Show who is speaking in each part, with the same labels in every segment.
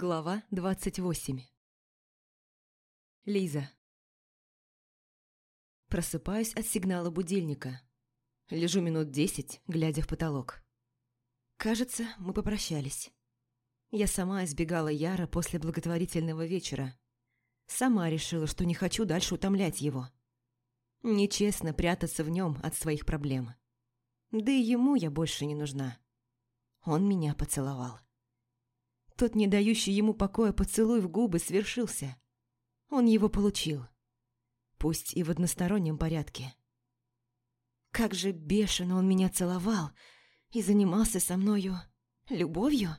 Speaker 1: Глава 28 Лиза Просыпаюсь от сигнала будильника. Лежу минут десять, глядя в потолок. Кажется, мы попрощались. Я сама избегала Яра после благотворительного вечера. Сама решила, что не хочу дальше утомлять его. Нечестно прятаться в нем от своих проблем. Да и ему я больше не нужна. Он меня поцеловал. Тот, не дающий ему покоя поцелуй в губы, свершился. Он его получил. Пусть и в одностороннем порядке. Как же бешено он меня целовал и занимался со мною любовью.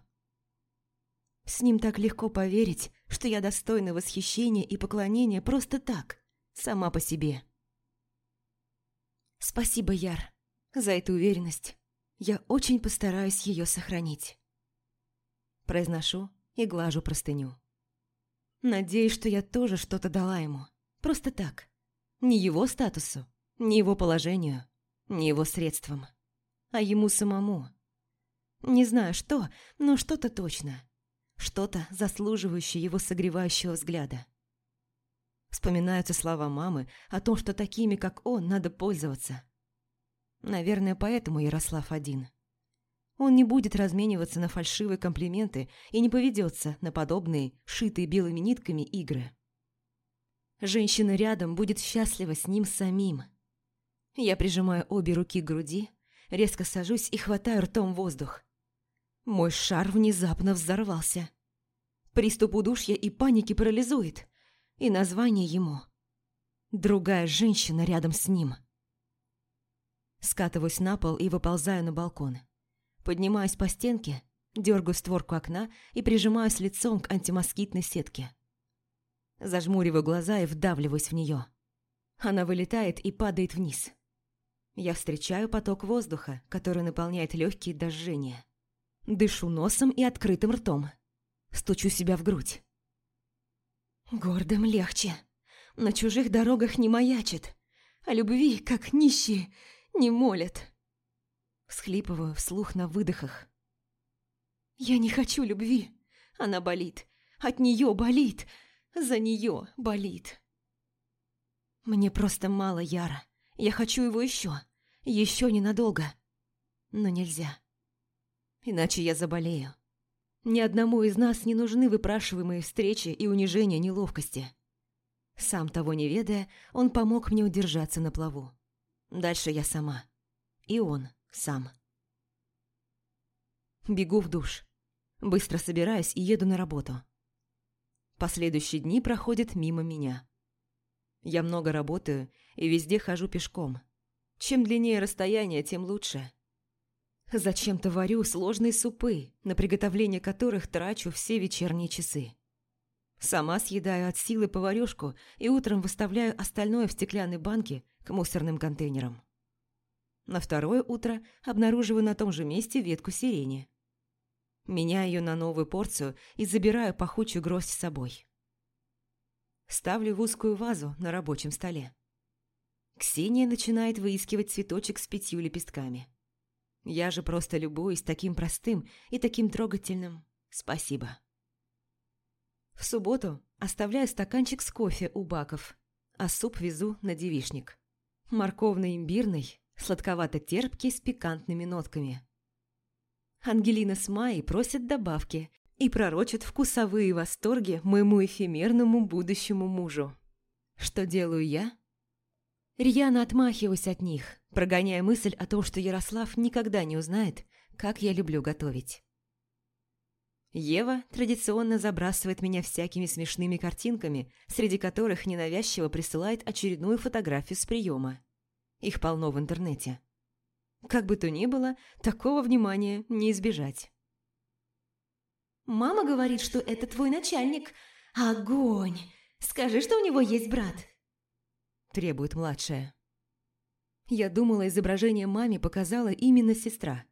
Speaker 1: С ним так легко поверить, что я достойна восхищения и поклонения просто так, сама по себе. Спасибо, Яр, за эту уверенность. Я очень постараюсь ее сохранить. Произношу и глажу простыню. Надеюсь, что я тоже что-то дала ему. Просто так. Не его статусу, не его положению, не его средствам, а ему самому. Не знаю что, но что-то точно. Что-то, заслуживающее его согревающего взгляда. Вспоминаются слова мамы о том, что такими, как он, надо пользоваться. Наверное, поэтому Ярослав один. Он не будет размениваться на фальшивые комплименты и не поведется на подобные, шитые белыми нитками, игры. Женщина рядом будет счастлива с ним самим. Я прижимаю обе руки к груди, резко сажусь и хватаю ртом воздух. Мой шар внезапно взорвался. Приступ удушья и паники парализует. И название ему. Другая женщина рядом с ним. Скатываюсь на пол и выползаю на балкон. Поднимаюсь по стенке, дергаю створку окна и прижимаюсь лицом к антимоскитной сетке. Зажмуриваю глаза и вдавливаюсь в нее. Она вылетает и падает вниз. Я встречаю поток воздуха, который наполняет легкие до. Дышу носом и открытым ртом. Стучу себя в грудь. Гордым легче. На чужих дорогах не маячит. О любви, как нищие, не молят. Всхлипываю вслух на выдохах. Я не хочу любви. Она болит. От нее болит. За нее болит. Мне просто мало Яра. Я хочу его еще. Еще ненадолго. Но нельзя. Иначе я заболею. Ни одному из нас не нужны выпрашиваемые встречи и унижения неловкости. Сам того не ведая, он помог мне удержаться на плаву. Дальше я сама. И он сам. Бегу в душ. Быстро собираюсь и еду на работу. Последующие дни проходят мимо меня. Я много работаю и везде хожу пешком. Чем длиннее расстояние, тем лучше. Зачем-то варю сложные супы, на приготовление которых трачу все вечерние часы. Сама съедаю от силы поварёшку и утром выставляю остальное в стеклянной банке к мусорным контейнерам. На второе утро обнаруживаю на том же месте ветку сирени. Меняю ее на новую порцию и забираю пахучую гроздь с собой. Ставлю в узкую вазу на рабочем столе. Ксения начинает выискивать цветочек с пятью лепестками. Я же просто любуюсь таким простым и таким трогательным «спасибо». В субботу оставляю стаканчик с кофе у баков, а суп везу на девишник. Морковно-имбирный, сладковато-терпкий с пикантными нотками. Ангелина с Майей просят добавки и пророчат вкусовые восторги моему эфемерному будущему мужу. Что делаю я? Рьяно отмахиваюсь от них, прогоняя мысль о том, что Ярослав никогда не узнает, как я люблю готовить. Ева традиционно забрасывает меня всякими смешными картинками, среди которых ненавязчиво присылает очередную фотографию с приема. Их полно в интернете. Как бы то ни было, такого внимания не избежать.
Speaker 2: «Мама говорит, что это твой начальник. Огонь! Скажи, что у него есть брат!»
Speaker 1: Требует младшая. Я думала, изображение маме показала именно сестра.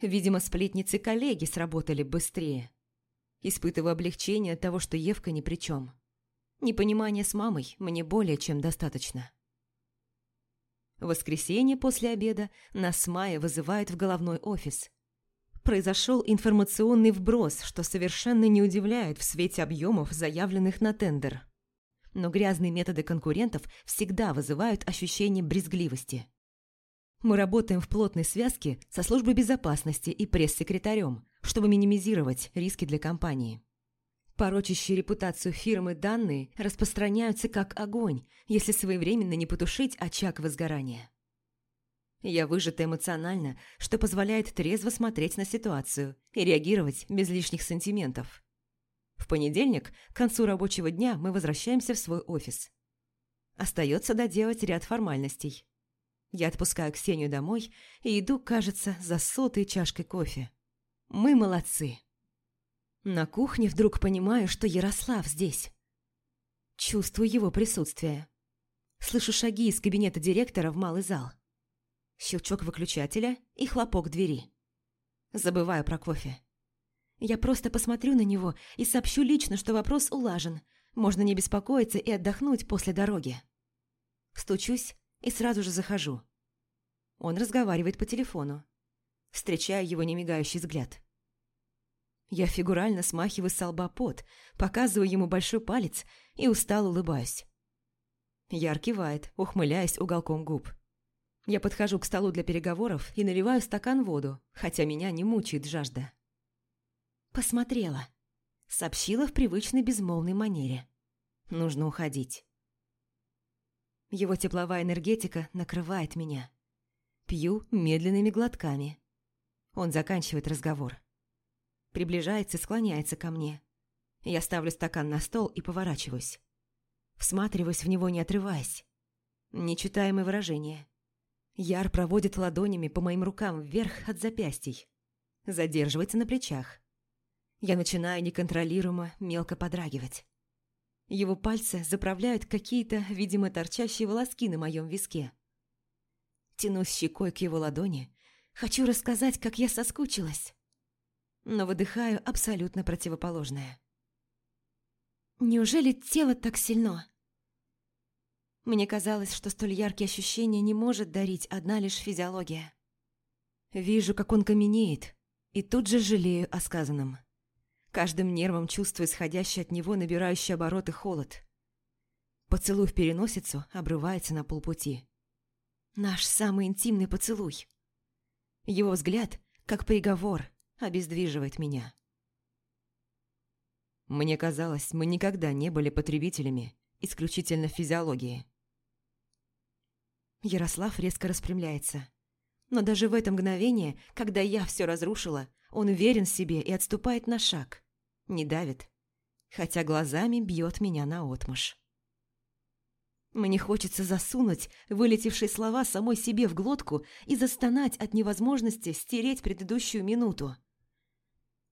Speaker 1: Видимо, сплетницы коллеги сработали быстрее. Испытываю облегчение от того, что Евка ни при чем. Непонимание с мамой мне более чем достаточно. В воскресенье после обеда нас с Майей вызывают в головной офис. Произошел информационный вброс, что совершенно не удивляет в свете объемов, заявленных на тендер. Но грязные методы конкурентов всегда вызывают ощущение брезгливости. Мы работаем в плотной связке со службой безопасности и пресс-секретарем, чтобы минимизировать риски для компании. Порочащие репутацию фирмы данные распространяются как огонь, если своевременно не потушить очаг возгорания. Я выжата эмоционально, что позволяет трезво смотреть на ситуацию и реагировать без лишних сантиментов. В понедельник, к концу рабочего дня, мы возвращаемся в свой офис. Остается доделать ряд формальностей. Я отпускаю Ксению домой и иду, кажется, за сотой чашкой кофе. Мы молодцы. На кухне вдруг понимаю, что Ярослав здесь. Чувствую его присутствие. Слышу шаги из кабинета директора в малый зал. Щелчок выключателя и хлопок двери. Забываю про кофе. Я просто посмотрю на него и сообщу лично, что вопрос улажен. Можно не беспокоиться и отдохнуть после дороги. Стучусь и сразу же захожу. Он разговаривает по телефону. Встречаю его немигающий взгляд. Я фигурально смахиваю с лба пот, показываю ему большой палец и устало улыбаюсь. Яр кивает, ухмыляясь уголком губ. Я подхожу к столу для переговоров и наливаю стакан воду, хотя меня не мучает жажда. «Посмотрела», — сообщила в привычной безмолвной манере. «Нужно уходить». Его тепловая энергетика накрывает меня. Пью медленными глотками. Он заканчивает разговор. Приближается и склоняется ко мне. Я ставлю стакан на стол и поворачиваюсь. Всматриваюсь в него, не отрываясь. Нечитаемое выражение. Яр проводит ладонями по моим рукам вверх от запястий. Задерживается на плечах. Я начинаю неконтролируемо мелко подрагивать. Его пальцы заправляют какие-то, видимо, торчащие волоски на моем виске. Тянусь щекой к его ладони. Хочу рассказать, как я соскучилась. Но выдыхаю абсолютно противоположное. Неужели тело так сильно? Мне казалось, что столь яркие ощущения не может дарить одна лишь физиология. Вижу, как он каменеет, и тут же жалею о сказанном. Каждым нервом чувствую исходящий от него набирающий обороты холод. Поцелуй в переносицу обрывается на полпути. Наш самый интимный поцелуй. Его взгляд, как приговор, обездвиживает меня. Мне казалось, мы никогда не были потребителями исключительно физиологии. Ярослав резко распрямляется. Но даже в это мгновение, когда я все разрушила, он уверен в себе и отступает на шаг. Не давит, хотя глазами бьет меня наотмашь. Мне хочется засунуть вылетевшие слова самой себе в глотку и застонать от невозможности стереть предыдущую минуту.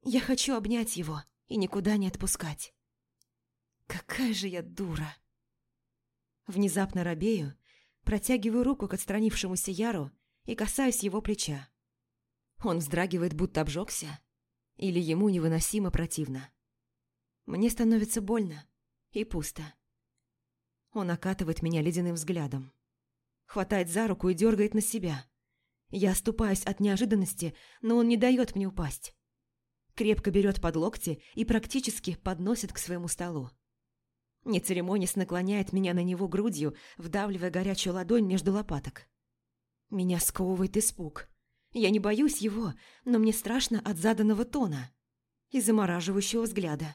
Speaker 1: Я хочу обнять его и никуда не отпускать. Какая же я дура! Внезапно робею, протягиваю руку к отстранившемуся Яру и касаюсь его плеча. Он вздрагивает, будто обжегся, или ему невыносимо противно. Мне становится больно и пусто. Он окатывает меня ледяным взглядом. Хватает за руку и дергает на себя. Я оступаюсь от неожиданности, но он не дает мне упасть. Крепко берет под локти и практически подносит к своему столу. Не церемонясь наклоняет меня на него грудью, вдавливая горячую ладонь между лопаток. Меня сковывает испуг. Я не боюсь его, но мне страшно от заданного тона и замораживающего взгляда.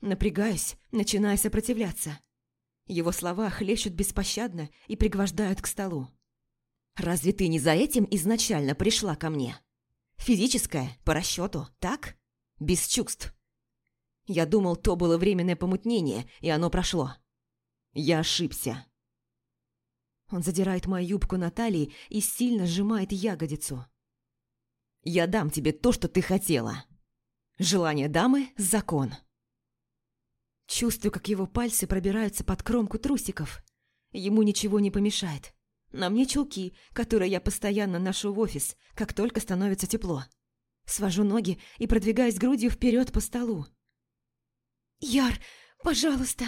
Speaker 1: Напрягаюсь, начиная сопротивляться. Его слова хлещут беспощадно и пригвождают к столу. «Разве ты не за этим изначально пришла ко мне? Физическое, по расчету, так? Без чувств. Я думал, то было временное помутнение, и оно прошло. Я ошибся». Он задирает мою юбку на талии и сильно сжимает ягодицу. «Я дам тебе то, что ты хотела. Желание дамы – закон». Чувствую, как его пальцы пробираются под кромку трусиков. Ему ничего не помешает. На мне чулки, которые я постоянно ношу в офис, как только становится тепло. Свожу ноги и продвигаюсь грудью вперед по столу. «Яр, пожалуйста!»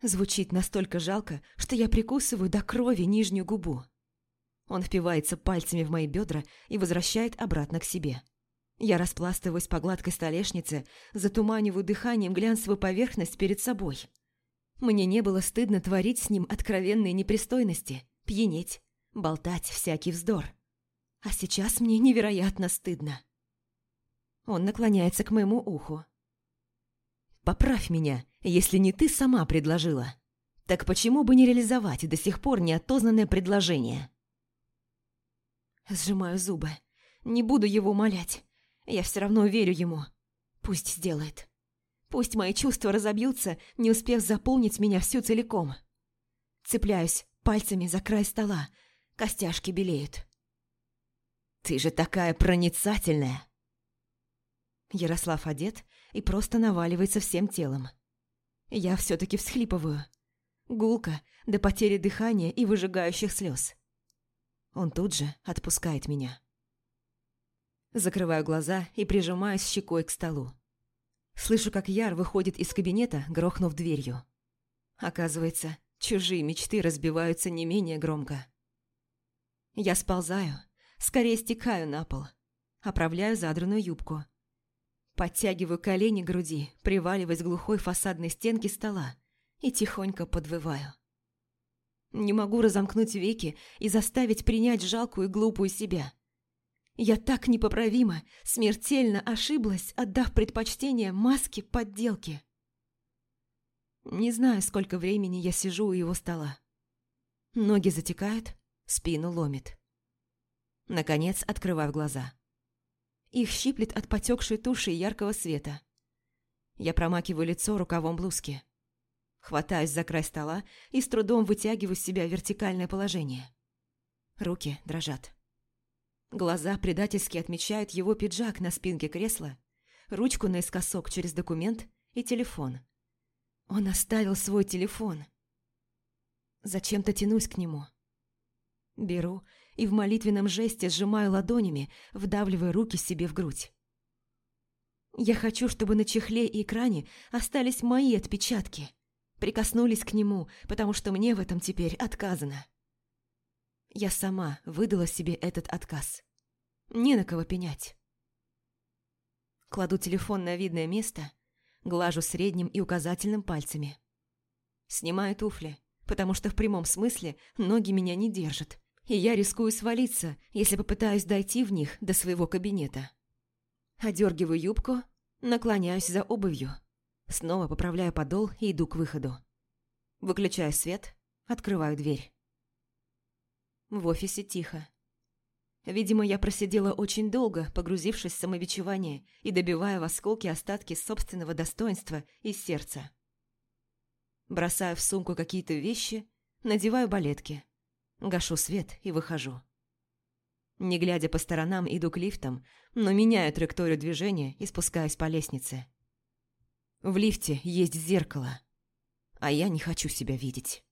Speaker 1: Звучит настолько жалко, что я прикусываю до крови нижнюю губу. Он впивается пальцами в мои бедра и возвращает обратно к себе. Я распластываюсь по гладкой столешнице, затуманиваю дыханием глянцевую поверхность перед собой. Мне не было стыдно творить с ним откровенные непристойности, пьянеть, болтать всякий вздор. А сейчас мне невероятно стыдно. Он наклоняется к моему уху. «Поправь меня, если не ты сама предложила. Так почему бы не реализовать до сих пор неотознанное предложение?» Сжимаю зубы. Не буду его умолять. Я все равно верю ему. Пусть сделает. Пусть мои чувства разобьются, не успев заполнить меня всю целиком. Цепляюсь пальцами за край стола. Костяшки белеют. «Ты же такая проницательная!» Ярослав одет и просто наваливается всем телом. Я все-таки всхлипываю. Гулка до потери дыхания и выжигающих слез. Он тут же отпускает меня. Закрываю глаза и прижимаюсь щекой к столу. Слышу, как Яр выходит из кабинета, грохнув дверью. Оказывается, чужие мечты разбиваются не менее громко. Я сползаю, скорее стекаю на пол, оправляю задранную юбку. Подтягиваю колени к груди, приваливаясь к глухой фасадной стенке стола и тихонько подвываю. Не могу разомкнуть веки и заставить принять жалкую и глупую себя. Я так непоправимо, смертельно ошиблась, отдав предпочтение маске подделки. Не знаю, сколько времени я сижу у его стола. Ноги затекают, спину ломит. Наконец открываю глаза. Их щиплет от потекшей туши яркого света. Я промакиваю лицо рукавом блузки. Хватаюсь за край стола и с трудом вытягиваю себя в вертикальное положение. Руки дрожат. Глаза предательски отмечают его пиджак на спинке кресла, ручку наискосок через документ и телефон. Он оставил свой телефон. Зачем-то тянусь к нему. Беру и в молитвенном жесте сжимаю ладонями, вдавливая руки себе в грудь. Я хочу, чтобы на чехле и экране остались мои отпечатки – прикоснулись к нему, потому что мне в этом теперь отказано. Я сама выдала себе этот отказ. Не на кого пенять. Кладу телефон на видное место, глажу средним и указательным пальцами. Снимаю туфли, потому что в прямом смысле ноги меня не держат, и я рискую свалиться, если попытаюсь дойти в них до своего кабинета. Одергиваю юбку, наклоняюсь за обувью. Снова поправляю подол и иду к выходу. Выключаю свет, открываю дверь. В офисе тихо. Видимо, я просидела очень долго, погрузившись в самобичевание и добивая в осколки остатки собственного достоинства и сердца. Бросаю в сумку какие-то вещи, надеваю балетки, гашу свет и выхожу. Не глядя по сторонам, иду к лифтам, но меняю траекторию движения и спускаюсь по лестнице. В лифте есть зеркало, а я не хочу себя видеть.